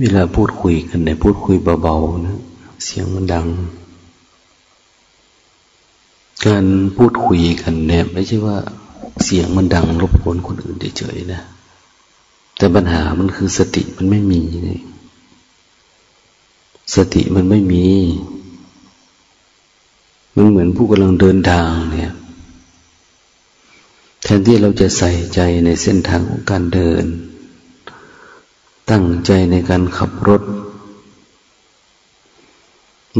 เวลาพูดคุยกันเนี่ยพูดคุยเบาๆนะ เสียงมันดัง การพูดคุยกันเนี่ย ไม่ใช่ว่าเสียงมันดังรบกวนคนอื่นเฉยๆนะ แต่ปัญหามันคือสติมันไม่มีนี่สติมันไม่มี มันเหมือนผู้กำลังเดินทางเนี่ย แทนที่เราจะใส่ใจในเส้นทางของการเดิน ตั้งใจในการขับรถ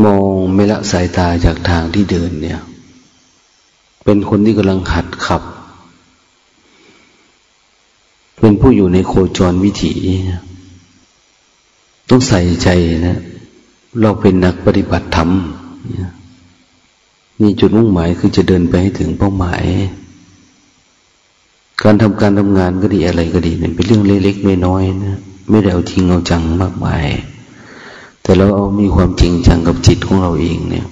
มองไม่ละสายตาจากทางที่เดินเนี่ย เป็นคนที่กำลังหัดขับ เป็นผู้อยู่ในโคจรวิถี ต้องใส่ใจนะ เราเป็นนักปฏิบัติธรรมนี่จุดมุ่งหมายคือจะเดินไปให้ถึงเป้าหมาย การทำการทำงานก็ดีอะไรก็ดีเนี่ยเป็นเรื่องเล็กๆน้อยๆนะ ไม่ได้เอาจริงเอาจังมากมาย แต่เราเอามีความจริงจังกับจิตของเราเองเนี่ย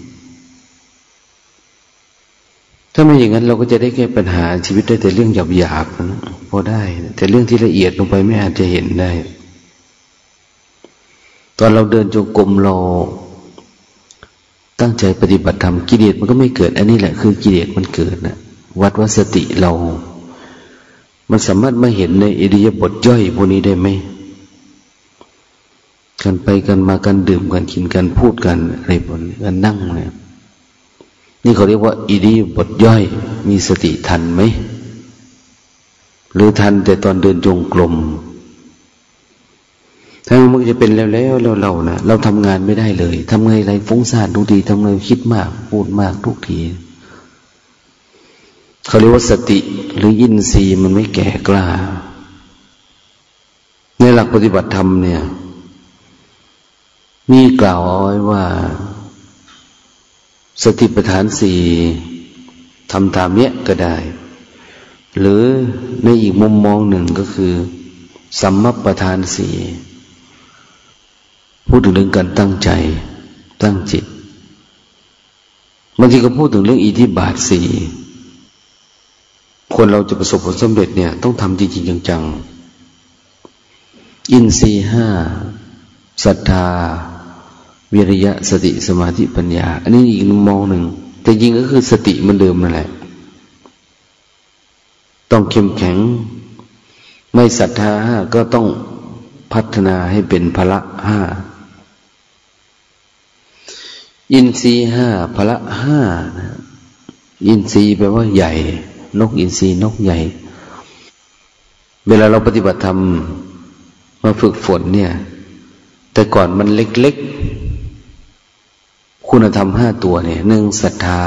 ถ้าไม่อย่างนั้นเราก็จะได้แก้ปัญหาชีวิตได้แต่เรื่องหยาบๆนะพอได้ แต่เรื่องที่ละเอียดลงไปไม่อาจจะเห็นได้ ตอนเราเดินจงกรมเราตั้งใจปฏิบัติธรรมกิเลสมันก็ไม่เกิด อันนี้แหละคือกิเลสมันเกิดนะวัดวัสติเรา มันสามารถมาเห็นในอิริยาบถย่อยพวกนี้ได้ไหม กันไปกันมากันดื่มกันกินกันพูดกันอะไรบนกันนั่งเนี่ยนี่เขาเรียกว่า อิริบถย่อย มีสติทันไหม หรือทันแต่ตอนเดินจงกรมถ้ามันจะเป็นแล้วแล้วเราเรานะเราทำงานไม่ได้เลยทำไงไรฟุ้งซ่านทุกทีทำไงคิดมากพูดมากทุกทีเขาเรียกว่าสติหรือยินทรีย์มันไม่แก่กล้า ในหลักปฏิบัติธรรมเนี่ย มีกล่าวเอาไว้ว่า สติปัฏฐานสี่ทำตามเนี้ยก็ได้ หรือในอีกมุมมองหนึ่งก็คือ สัมมปทานสี่พูดถึงเรื่องการตั้งใจ ตั้งจิตบางทีก็พูดถึงเรื่องอิทธิบาทสี่คนเราจะประสบผลสำเร็จเนี่ย ต้องทำจริงๆจังๆอินทรีห้าศรัทธา วิริยะสติสมาธิปัญญา อันนี้อีกมุมมองหนึ่ง แต่จริงก็คือสติมันเดิมนั่นแหละ ต้องเข้มแข็ง ไม่ศรัทธาก็ต้องพัฒนาให้เป็นพละห้าอินทรีห้าพละห้านะอินทรีแปลว่าใหญ่ นกอินทรีนกใหญ่ เวลาเราปฏิบัติธรรมมาฝึกฝนเนี่ย แต่ก่อนมันเล็กๆ คุณธรรมห้าตัวเนี่ยหนึ่งศรัทธา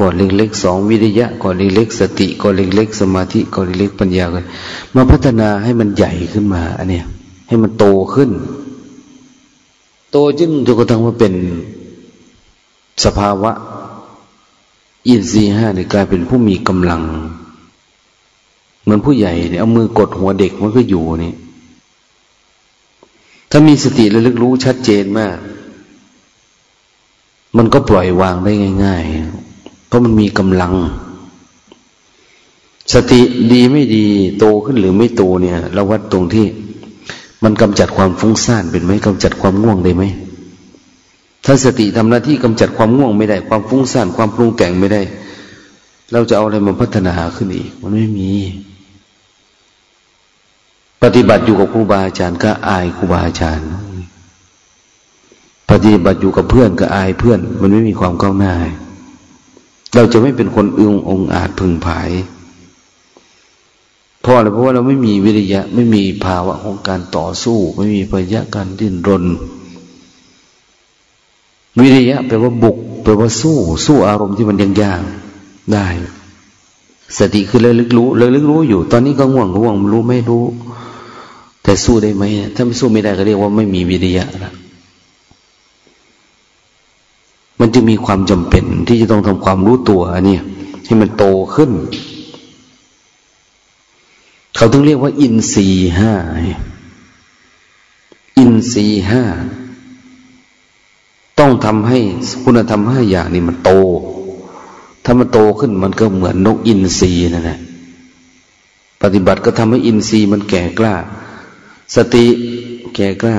ก่อนเล็กๆสองวิริยะก่อนเล็กๆสติก่อนเล็กๆสมาธิก่อนเล็กๆปัญญากันมาพัฒนาให้มันใหญ่ขึ้นมา อันเนี้ยให้มันโตขึ้น โตจึงจนกระทั่งว่าเป็นสภาวะอินทรีห้าเนี่ยกลายเป็นผู้มีกำลัง เหมือนผู้ใหญ่เนี่ยเอามือกดหัวเด็กมันก็อยู่นี่ถ้ามีสติระลึกรู้ชัดเจนมาก มันก็ปล่อยวางได้ง่าย ๆ เพราะมันมีกำลัง สติดีไม่ดีโตขึ้นหรือไม่โตเนี่ย เราวัดตรงที่มันกำจัดความฟุ้งซ่านเป็นไหมกำจัดความง่วงได้ไหมถ้าสติทำหน้าที่กำจัดความง่วงไม่ได้ ความฟุ้งซ่านความปรุงแต่งไม่ได้ เราจะเอาอะไรมาพัฒนาขึ้นอีก มันไม่มี ปฏิบัติอยู่กับครูบาอาจารย์ก็อายครูบาอาจารย์ ปฏิบัติอยู่กับเพื่อนก็อายเพื่อน มันไม่มีความก้าวหน้า เราจะไม่เป็นคนอึงองอาจพึงผายเพราะอะไรเพราะว่าเราไม่มีวิริยะ ไม่มีภาวะของการต่อสู้ ไม่มีปัญญาการดิ้นรน วิริยะแปลว่าบุกแปลว่าสู้ สู้อารมณ์ที่มันยังยากได้ สติคือเลยลึกรู้เลยลึกรู้อยู่ ตอนนี้ก็ง่วงง่วงรู้ไม่รู้ แต่สู้ได้ไหมถ้าไม่สู้ไม่ได้ก็เรียกว่าไม่มีวิริยะละ มันจะมีความจำเป็นที่จะต้องทำความรู้ตัวอันนี้ให้มันโตขึ้น เขาต้องเรียกว่า อินทรีห้าอินทรีห้าต้องทำให้คุณธรรมห้าอย่างนี้มันโต ถ้ามันโตขึ้นมันก็เหมือนนกอินทรีนั่นแหละปฏิบัติก็ทำให้อินทรีย์มันแก่กล้า สติแก่กล้า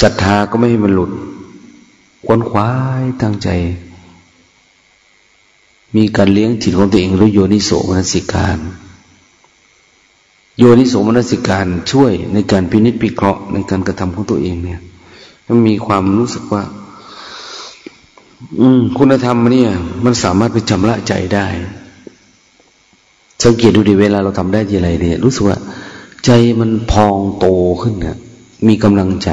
ศรัทธาก็ไม่ให้มันหลุด ควนขวายตั้งใจ มีการเลี้ยงจิตของตัวเองรู้โยนิโสมนสิการ โยนิโสมนสิการช่วยในการพินิจพิเคราะห์ในการกระทำของตัวเองเนี่ยมันมีความรู้สึกว่า อืม คุณธรรมเนี่ย มันสามารถไปชำระใจได้ สังเกตดูดิเวลาเราทำได้ทีไรเนี่ย รู้สึกว่า ใจมันพองโตขึ้นเนี่ยมีกำลังใจ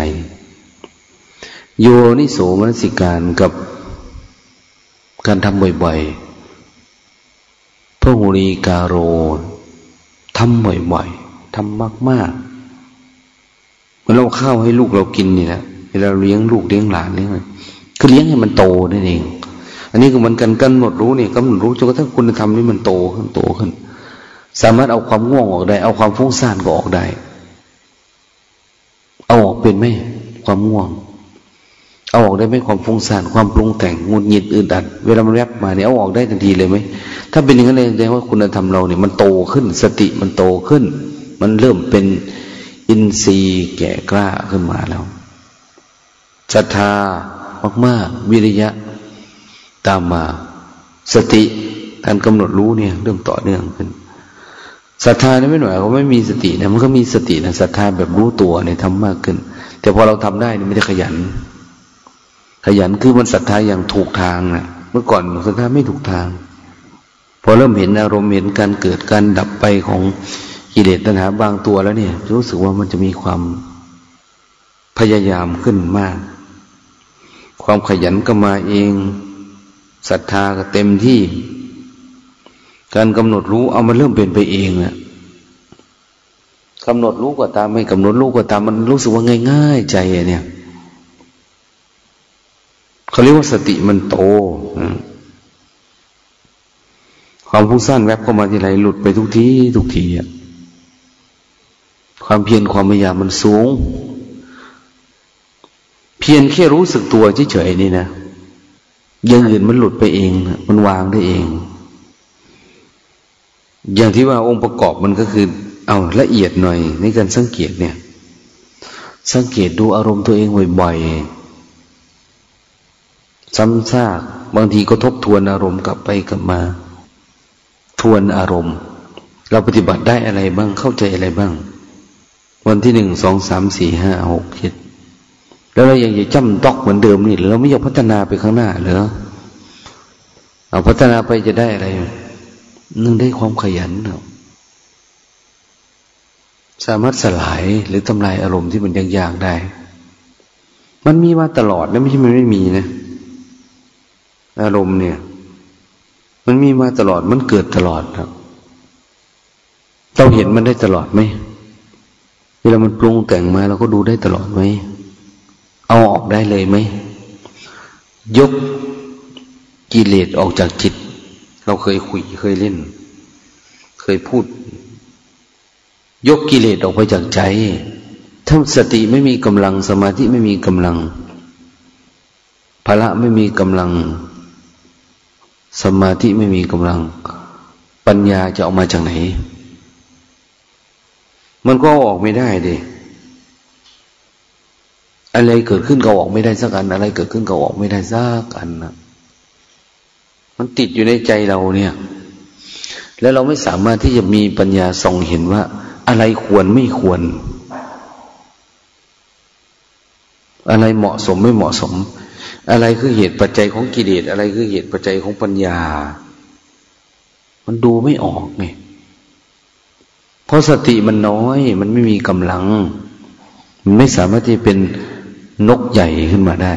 โยนิโสมนสิการกับการทำบ่อยๆพระหุรีกาโรทำบ่อยๆทำมากๆเหมันเราข้าวให้ลูกเรากินนี่แหละเวลาเลี้ยงลูกเลี้ยงหลานนี่คือเลี้ยงให้มันโตนั่นเอง อันนี้ก็เหมือนกันกันหมดรู้เนี่ยกำหนดรู้จนกระทั่งคุณธรรมนี่มันโตขึ้นโตขึ้น สามารถเอาความง่วงออกได้ เอาความฟุ้งซ่านก็ออกได้ เอาออกเป็นไหมความง่วง เอาออกได้ไหมความฟุ้งซ่านความปรุงแต่งงุนหงิดอื่นดัดเวลามันแวบมาเนี่ยเอาออกได้ทันทีเลยไหมถ้าเป็นอย่างนั้นเลยแสดงว่าคุณธรรมเราเนี่ยมันโตขึ้น สติมันโตขึ้น มันเริ่มเป็นอินทรีย์แก่กล้าขึ้นมาแล้วศรัทธามากๆวิริยะตามมา สติการกำหนดรู้เนี่ยเริ่มต่อเนื่องขึ้นศรัทธานี่ไม่หน่อยเขาไม่มีสตินะมันก็มีสตินะศรัทธาแบบรู้ตัวเนี่ยทำมากขึ้น แต่พอเราทำได้นี่ไม่ได้ขยัน ขยันคือมันศรัทธาอย่างถูกทางนะเมื่อก่อนศรัทธาไม่ถูกทาง พอเริ่มเห็นอารมณ์เห็นการเกิดการดับไปของกิเลสตัณหาบางตัวแล้วเนี่ย รู้สึกว่ามันจะมีความพยายามขึ้นมาก ความขยันก็มาเองศรัทธาก็เต็มที่ การกำหนดรู้เอามันเริ่มเป็นไปเองนะกำหนดรู้ก็ตามไม่กำหนดรู้ก็ตามมันรู้สึกว่าง่าย ๆ ใจเนี่ย เขาเรียกว่าสติมันโตความฟุ้งซ่านแวบเข้ามาที่ไรหลุดไปทุกทีทุกทีอะความเพียรความพยายามมันสูง เพียรแค่รู้สึกตัวเฉยๆนี่นะอย่างอื่นมันหลุดไปเองมันวางได้เอง อย่างที่ว่าองค์ประกอบมันก็คือ เอาละเอียดหน่อยในการสังเกตเนี่ย สังเกตดูอารมณ์ตัวเองบ่อยๆ ซ้ำซากบางทีก็ทบทวนอารมณ์กลับไปกลับมา ทวนอารมณ์ เราปฏิบัติได้อะไรบ้างเข้าใจอะไรบ้าง วันที่หนึ่งสองสามสี่ห้าหกเจ็ดแล้วเรายังจะจำตอกเหมือนเดิมนี่เราไม่อยากพัฒนาไปข้างหน้าเหรอเอาพัฒนาไปจะได้อะไรนึ่งได้ความขยันสามารถสลายหรือทำลายอารมณ์ที่มันยากๆได้ มันมีมาตลอดนะไม่ใช่มันไม่มีนะ อารมณ์เนี่ย มันมีมาตลอดมันเกิดตลอดครับ เราเห็นมันได้ตลอดไหมเวลามันปรุงแต่งมาเราก็ดูได้ตลอดไหมเอาออกได้เลยไหมยกกิเลสออกจากจิต เราเคยคุยเคยเล่น เคยพูด ยกกิเลสออกไปจากใจถ้าสติไม่มีกำลังสมาธิไม่มีกำลังพละไม่มีกำลัง สมาธิไม่มีกำลัง ปัญญาจะออกมาจากไหน มันก็ออกไม่ได้ดิอะไรเกิดขึ้นก็ออกไม่ได้สักอัน อะไรเกิดขึ้นก็ออกไม่ได้สักอันนะมันติดอยู่ในใจเราเนี่ย แล้วเราไม่สามารถที่จะมีปัญญาส่องเห็นว่า อะไรควรไม่ควร อะไรเหมาะสมไม่เหมาะสม อะไรคือเหตุปัจจัยของกิเลสอะไรคือเหตุปัจจัยของปัญญา มันดูไม่ออกไงเพราะสติมันน้อย มันไม่มีกำลัง มันไม่สามารถที่เป็นนกใหญ่ขึ้นมาได้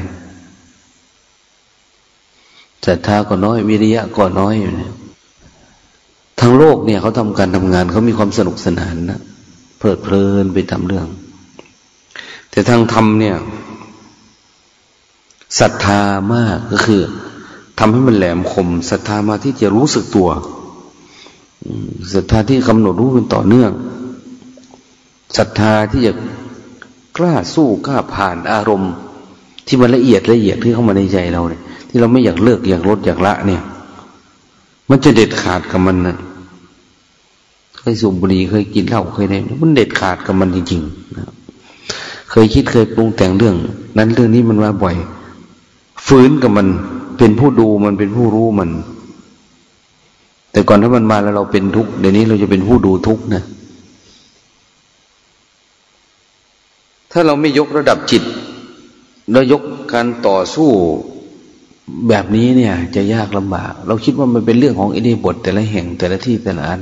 ศรัทธาก็น้อย วิริยะก็น้อยอยู่เนี่ยทางโลกเนี่ยเขาทำการทำงานเขามีความสนุกสนานนะเพลิดเพลินไปทำเรื่อง แต่ทางธรรมเนี่ย ศรัทธามากก็คือทำให้มันแหลมคมศรัทธามาที่จะรู้สึกตัวศรัทธาที่กำหนดรู้เป็นต่อเนื่องศรัทธาที่จะกล้าสู้กล้าผ่านอารมณ์ ที่มันละเอียดละเอียดที่เข้ามาในใจเราเนี่ย ที่เราไม่อยากเลิกอยากลดอยากละเนี่ย มันจะเด็ดขาดกับมันนะเคยสูบบุหรี่เคยกินเหล้าเคยอะไรมันเด็ดขาดกับมันจริงๆนะเคยคิดเคยปรุงแต่งเรื่อง นั้นเรื่องนี้มันมาบ่อย ฟื้นกับมัน เป็นผู้ดูมันเป็นผู้รู้มัน แต่ก่อนถ้ามันมาแล้วเราเป็นทุกข์เดี๋ยวนี้เราจะเป็นผู้ดูทุกข์นะ ถ้าเราไม่ยกระดับจิต เรายกการต่อสู้แบบนี้เนี่ย จะยากลำบาก เราคิดว่ามันเป็นเรื่องของอินีบทแต่ละแห่งแต่ละที่แต่ละอัน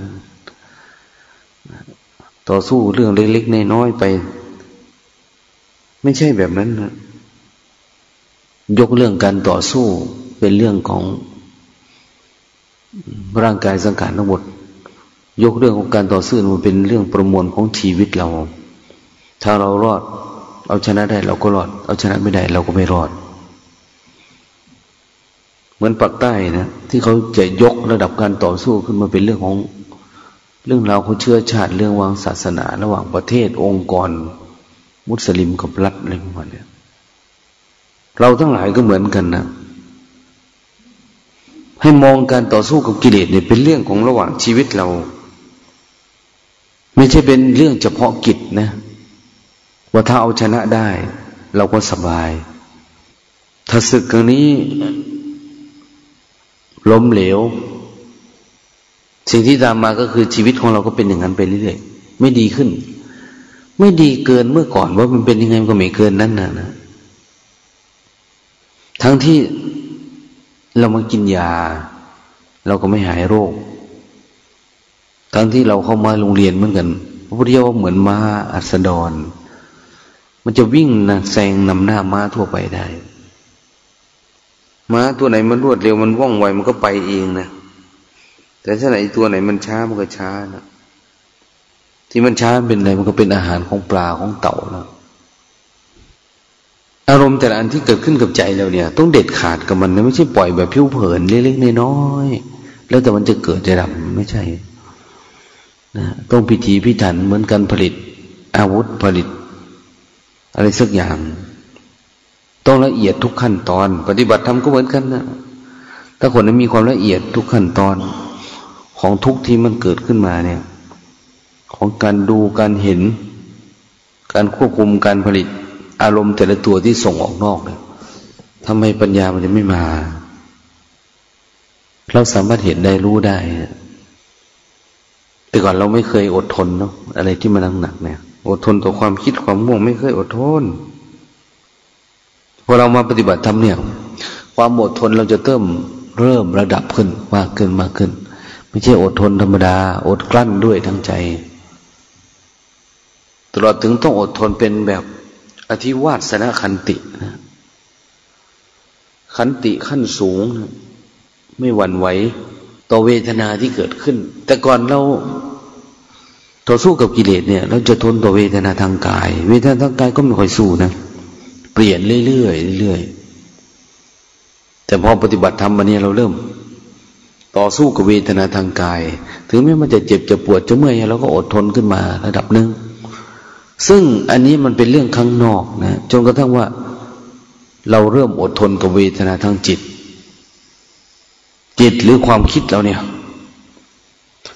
ต่อสู้เรื่องเล็กๆน้อยๆไป ไม่ใช่แบบนั้นนะ ยกเรื่องการต่อสู้เป็นเรื่องของร่างกายสังขารทั้งหมด ยกเรื่องของการต่อสู้มันเป็นเรื่องประมวลของชีวิตเรา ถ้าเรารอด เอาชนะได้เราก็รอด เอาชนะไม่ได้เราก็ไม่รอด เหมือนปากใต้นะที่เขาจะยกระดับการต่อสู้ขึ้นมาเป็นเรื่องของ เรื่องราวของเชื้อชาติเรื่องวางศาสนา ระหว่างประเทศองค์กร มุสลิมกับรัฐอะไรพวกนี้ เราทั้งหลายก็เหมือนกันนะ ให้มองการต่อสู้กับกิเลสเนี่ยเป็นเรื่องของระหว่างชีวิตเรา ไม่ใช่เป็นเรื่องเฉพาะกิจนะ ว่าถ้าเอาชนะได้ เราก็สบาย ถ้าศึกครั้งนี้ ล้มเหลว สิ่งที่ตามมาก็คือชีวิตของเราก็เป็นอย่างนั้นไปเรื่อยๆไม่ดีขึ้น ไม่ดีเกินเมื่อก่อนว่ามันเป็นยังไงมันก็ไม่เกินนั้นนะนะ ทั้งที่เรามากินยา เราก็ไม่หายโรค ทั้งที่เราเข้ามาโรงเรียนเหมือนกันพระพุทธเจ้าเหมือนม้าอัสดร มันจะวิ่งนะแซงนำหน้าม้าทั่วไปได้ม้าตัวไหนมันรวดเร็วมันว่องไวมันก็ไปเองนะแต่ถ้าไหนตัวไหนมันช้ามันก็ช้านะที่มันช้าเป็นอะไรมันก็เป็นอาหารของปลาของเต่าแล้ว อารมณ์แต่ละอันที่เกิดขึ้นกับใจเราเนี่ย ต้องเด็ดขาดกับมันนะไม่ใช่ปล่อยแบบผิวเผินเล็กๆน้อยๆแล้วแต่มันจะเกิดจะดับไม่ใช่นะต้องพิธีพิถันเหมือนกันผลิต อาวุธผลิต อะไรสักอย่าง ต้องละเอียดทุกขั้นตอน ปฏิบัติธรรมก็เหมือนกันนะถ้าคนนั้นมีความละเอียดทุกขั้นตอน ของทุกที่มันเกิดขึ้นมาเนี่ย ของการดูการเห็น การควบคุมการผลิต อารมณ์แต่ละตัวที่ส่งออกนอกเลยทำไมปัญญามันจะไม่มา เราสามารถเห็นได้รู้ได้ แต่ก่อนเราไม่เคยอดทนเนาะอะไรที่มันหนักเนี่ย อดทนต่อความคิดความม่วงไม่เคยอดทนพอเรามาปฏิบัติธรรมเนี่ย ความอดทนเราจะเริ่มเริ่มระดับขึ้นมากขึ้นมากขึ้น ไม่ใช่อดทนธรรมดา อดกลั้นด้วยทั้งใจ ตลอดถึงต้องอดทนเป็นแบบ อธิวาสนาขันตินะขันติขั้นสูงนะไม่หวั่นไหวต่อเวทนาที่เกิดขึ้น แต่ก่อนเราต่อสู้กับกิเลสเนี่ย เราจะทนต่อเวทนาทางกาย เวทนาทางกายก็ไม่ค่อยสู้นะ เปลี่ยนเรื่อยๆเรื่อยๆแต่พอปฏิบัติธรรมมาเนี่ยเราเริ่ม ต่อสู้กับเวทนาทางกาย ถึงแม้มันจะเจ็บจะปวดจะเมื่อยเราก็อดทนขึ้นมาระดับหนึ่ง ซึ่งอันนี้มันเป็นเรื่องข้างนอกนะจนกระทั่งว่า เราเริ่มอดทนกับเวทนาทางจิต จิตหรือความคิดเราเนี่ย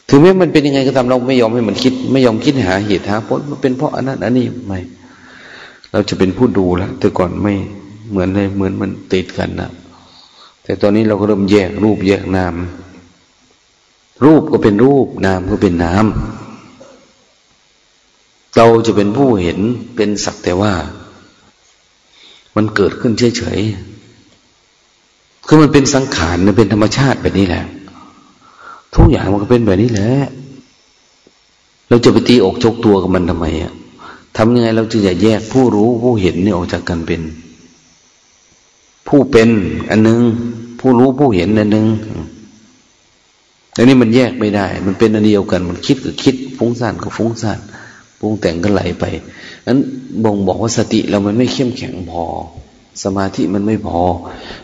ถึงแม้มันเป็นยังไงก็ตามเราไม่ยอมให้มันคิด ไม่ยอมคิดหาเหตุหาผลมันเป็นเพราะอันนั้นอันนี้ไม่เราจะเป็นผู้ดูแล้วแต่ก่อนไม่เหมือนเลยเหมือนมันติดกันนะแต่ตอนนี้เราก็เริ่มแยกรูปแยกนามรูปก็เป็นรูปนามก็เป็นนาม เราจะเป็นผู้เห็นเป็นสักแต่ว่า มันเกิดขึ้นเฉยๆ คือมันเป็นสังขารมันเป็นธรรมชาติแบบนี้แหละ ทุกอย่างมันก็เป็นแบบนี้แหละ เราจะไปตีอกชกตัวกับมันทำไมอะทำยังไงเราจึงจะแยกผู้รู้ผู้เห็นเนี่ยออกจากกันเป็น ผู้เป็นอันนึง ผู้รู้ผู้เห็นอันนึงอันนี้มันแยกไม่ได้ มันเป็นอันเดียวกัน มันคิดก็คิดฟุ้งซ่านก็ฟุ้งซ่าน ปรุงแต่งก็ไหลไปนั้นบ่งบอกว่าสติเรามันไม่เข้มแข็งพอ สมาธิมันไม่พอ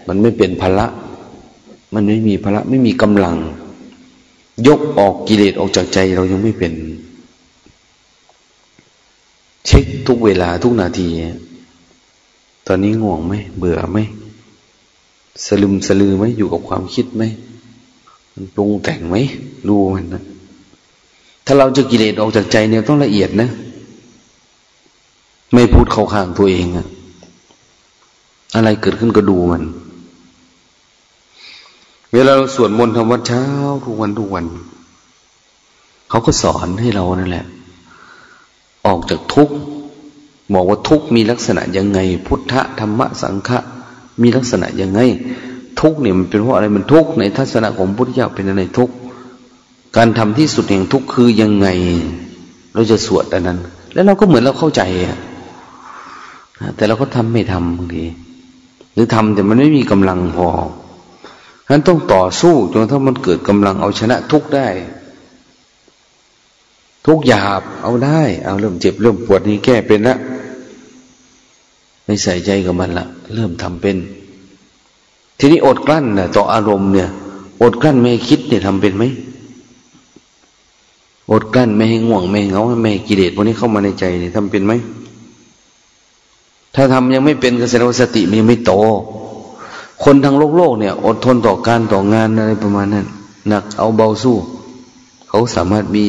มันไม่เป็นพละ มันไม่มีพละ ไม่มีกำลัง ยกออกกิเลสออกจากใจเรายังไม่เป็น เช็คทุกเวลาทุกนาที ตอนนี้ง่วงไหม เบื่อไหมสลึมสลือไหมอยู่กับความคิดไหมมันปรุงแต่งไหมรู้มันนะ ถ้าเราจะกิเลสออกจากใจเนี่ยต้องละเอียดนะ ไม่พูดเข้าข้างตัวเองอะอะไรเกิดขึ้นก็ดูมัน เวลาเราสวดมนต์ทำวัดเช้าทุกวันทุกวัน เขาก็สอนให้เรานั่นแหละ ออกจากทุกข์บอกว่าทุกข์มีลักษณะยังไง พุทธธรรมะสังฆะมีลักษณะยังไง ทุกข์เนี่ยมันเป็นเพราะอะไรมันทุกข์ในทัศนะของพุทธเจ้าเป็นอะไรทุกข์ การทำที่สุดแห่งทุกข์คือยังไง เราจะสวดอันนั้น แล้วเราก็เหมือนเราเข้าใจอะแต่เราก็ทำไม่ทำบางทีหรือทำแต่มันไม่มีกำลังพอฉะนั้นต้องต่อสู้จนถ้ามันเกิดกำลังเอาชนะทุกได้ ทุกหยาบเอาได้ เอาเริ่มเจ็บเริ่มปวดนี่แก้เป็นละไม่ใส่ใจกับมันละเริ่มทำเป็น ทีนี้อดกลั้นนะต่ออารมณ์เนี่ย อดกลั้นไม่คิดเนี่ยทำเป็นไหม อดกั้นไม่ให้ง่วงไม่ให้เงาไม่ให้กิเลสพวกนี้เข้ามาในใจเนี่ยทำเป็นไหมถ้าทำยังไม่เป็นกระแสสติมันยังไม่โต คนทางโลกโลกเนี่ย อดทนต่อการต่องานอะไรประมาณนั้นหนักเอาเบาสู้ เขาสามารถมี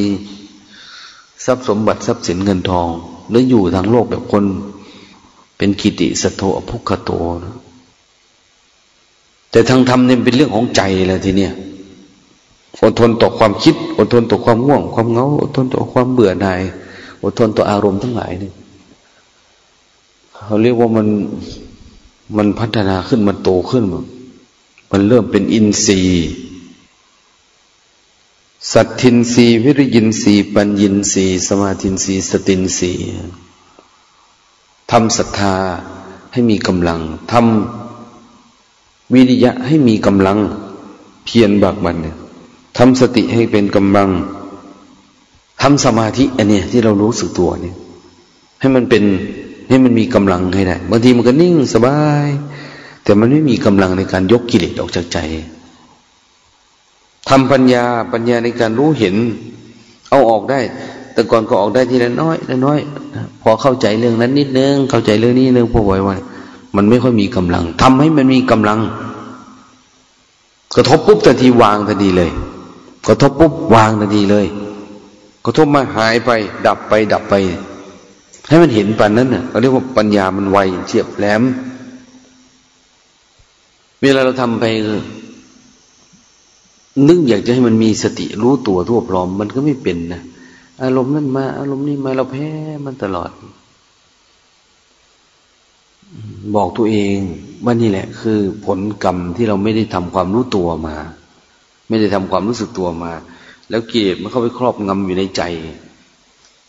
ทรัพย์สมบัติทรัพย์สินเงินทองหรืออยู่ทางโลกแบบคนเป็นกิติสโตอภุคโตนะแต่ทางธรรมเนี่ยเป็นเรื่องของใจแหละทีเนี้ย อดทนต่อความคิด อดทนต่อความง่วง ความเงาอดทนต่อความเบื่อหน่ายอดทนต่ออารมณ์ทั้งหลายนี่เขาเรียกว่ามันมันพัฒนาขึ้นมันโตขึ้น มันเริ่มเป็นอินทรีย์ สัทธินทรีย์วิริยินทรีย์ปัญญินทรีย์สมาธินทรีย์สตินทรีย์ทำศรัทธาให้มีกำลังทำวิริยะให้มีกำลังเพียรบากบั่นเนี่ย ทำสติให้เป็นกำลังทำสมาธิอันเนี้ยที่เรารู้สึกตัวเนี่ย ให้มันเป็นให้มันมีกำลังให้ได้บางทีมันก็นิ่งสบาย แต่มันไม่มีกำลังในการยกกิเลสออกจากใจทำปัญญาปัญญาในการรู้เห็น เอาออกได้ แต่ก่อนก็ออกได้ทีละน้อยละน้อย พอเข้าใจเรื่องนั้นนิดนึง เข้าใจเรื่องนี้นึงพอบ่อยวันมันไม่ค่อยมีกำลังทำให้มันมีกำลัง กระทบปุ๊บทันทีวางทันทีเลย กระทบปุ๊บวางทันทีเลยกระทบมาหายไป ดับไป ดับไป ให้มันเห็นปันนั้นเน่ะเขาเรียกว่าปัญญามันไวเฉียบแหลม เวลาเราทำไปนึกอยากจะให้มันมีสติรู้ตัวทั่วพร้อม มันก็ไม่เป็นนะอารมณ์นั้นมา อารมณ์นี้มาเราแพ้มันตลอด บอกตัวเองว่านี่แหละ คือผลกรรมที่เราไม่ได้ทำความรู้ตัวมา ไม่ได้ทำความรู้สึกตัวมา แล้วกิเลสมันเข้าไปครอบงำอยู่ในใจ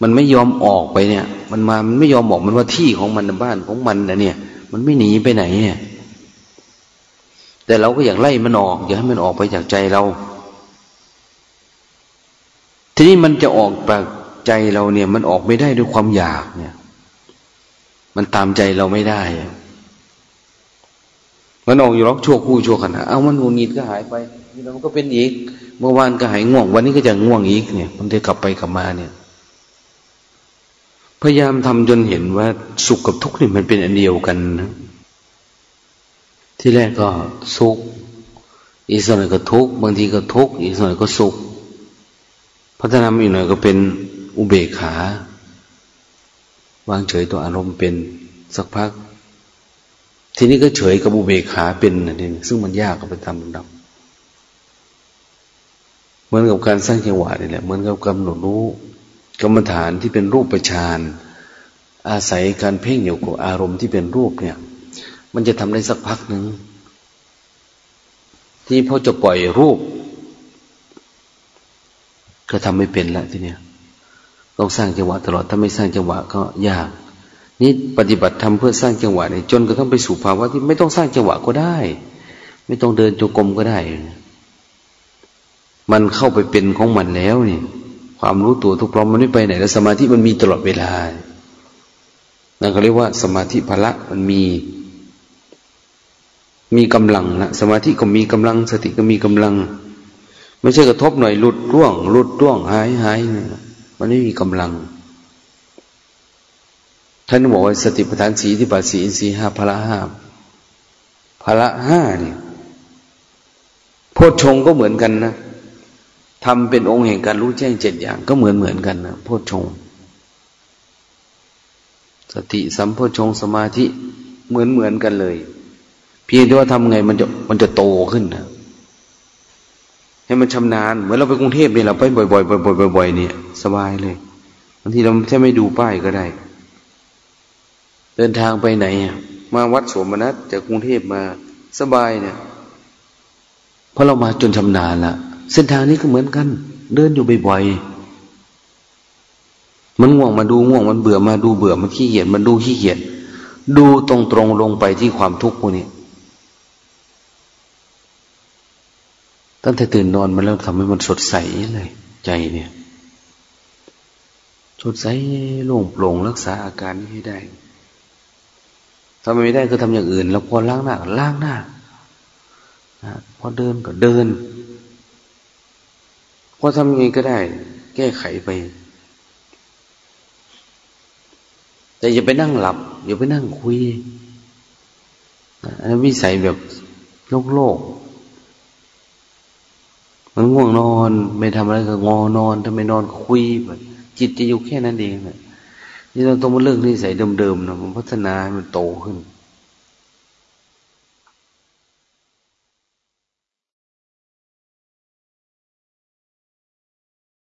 มันไม่ยอมออกไปเนี่ย มันมามันไม่ยอมบอกมันว่าที่ของมันบ้านของมันนะเนี่ย มันไม่หนีไปไหนเนี่ย แต่เราก็อยากไล่มันออก อยากให้มันออกไปจากใจเรา ทีนี้มันจะออกจากใจเราเนี่ย มันออกไม่ได้ด้วยความอยากเนี่ย มันตามใจเราไม่ได้ มันออกอยู่รอกชั่วคู่ชั่วขณะเอามันหงุดหงิดก็หายไปนี่เราก็เป็นอีก เมื่อวานก็หายง่วง วันนี้ก็จะง่วงอีกเนี่ย มันจะกลับไปกลับมาเนี่ย พยายามทำจนเห็นว่าสุขกับทุกข์นี่มันเป็นอันเดียวกันนะที่แรกก็สุข อีกส่วนหนึ่งก็ทุกข์บางทีก็ทุกข์อีกส่วนหนึ่งก็สุข พัฒนามาอีกหน่อยก็เป็นอุเบกขาวางเฉยตัวอารมณ์เป็นสักพัก ทีนี้ก็เฉยกับอุเบกขาเป็นนะนี่ซึ่งมันยากกับไปทำลำดับเหมือนกับการสร้างจังหวะนี่แหละเหมือนกับกำหนดรู้กรรมฐานที่เป็นรูปประชานอาศัยการเพ่งอยู่กับอารมณ์ที่เป็นรูปเนี่ย มันจะทำได้สักพักหนึ่งที่พอจะปล่อยรูป ก็ทำไม่เป็นละทีเนี้ยต้องสร้างจังหวะตลอดถ้าไม่สร้างจังหวะก็ยาก นี่ปฏิบัติทำเพื่อสร้างจังหวะเนี่ยจนกระทั่งไปสู่ภาวะที่ไม่ต้องสร้างจังหวะก็ได้ ไม่ต้องเดินจงกรมก็ได้ มันเข้าไปเป็นของมันแล้วนี่ความรู้ตัวทุกพร้อมมันไม่ไปไหนแล้วสมาธิมันมีตลอดเวลานั่นเขาเรียกว่า สมาธิพละมันมี มีกำลังนะสมาธิก็มีกำลัง สติก็มีกำลัง ไม่ใช่กระทบหน่อยหลุดร่วงหลุดร่วงหายหายมันไม่มีกำลัง ท่านบอกว่าสติปัฏฐานสีที่บาสีอินทรีห้าพละห้าพละห้าเนี่ยโพชงก็เหมือนกันนะทำเป็นองค์แห่งการรู้แจ้งเจ็ดอย่างก็เหมือนเหมือนกันนะโพชฌงสติสัมโพชงสมาธิเหมือนเหมือนกันเลย เพียงแต่ว่าทำไงมันจะมันจะโตขึ้นนะให้มันชำนาญเหมือนเราไปกรุงเทพเนี่ยเราไปบ่อยๆบ่อยๆบ่อยๆเนี่ยสบายเลยบางทีเราแค่ไม่ดูป้ายก็ได้ เดินทางไปไหน มาวัดสมนัตจากกรุงเทพมาสบายเนี่ยเพราะเรามาจนชำนาญละเส้นทางนี้ก็เหมือนกัน เดินอยู่บ่อยๆมันง่วงมาดูง่วงมันเบื่อมาดูเบื่อมันขี้เกียจมันดูขี้เกียจดูตรงๆลงไปที่ความทุกข์พวกนี้ตั้งแต่ตื่นนอนมาแล้วทำให้มันสดใสเลย ใจเนี่ยสดใสโล่งโปร่งรักษาอาการนี้ให้ได้ ทำไม่ได้ก็ทำอย่างอื่น แล้วพอล้างหน้าล้างหน้าพอเดินก็เดิน พอทำยังไงก็ได้ แก้ไขไป แต่อย่าไปนั่งหลับ อย่าไปนั่งคุยอันนั้นวิสัยแบบโลกโลก มันง่วงนอน ไม่ทำอะไรก็งอนอนถ้าไม่นอนก็คุยแบบจิตจะอยู่แค่นั้นเองเนะ นี่เราต้องมาเลิกนิสัยเดิมๆนะมันพัฒนาให้มันโตขึ้น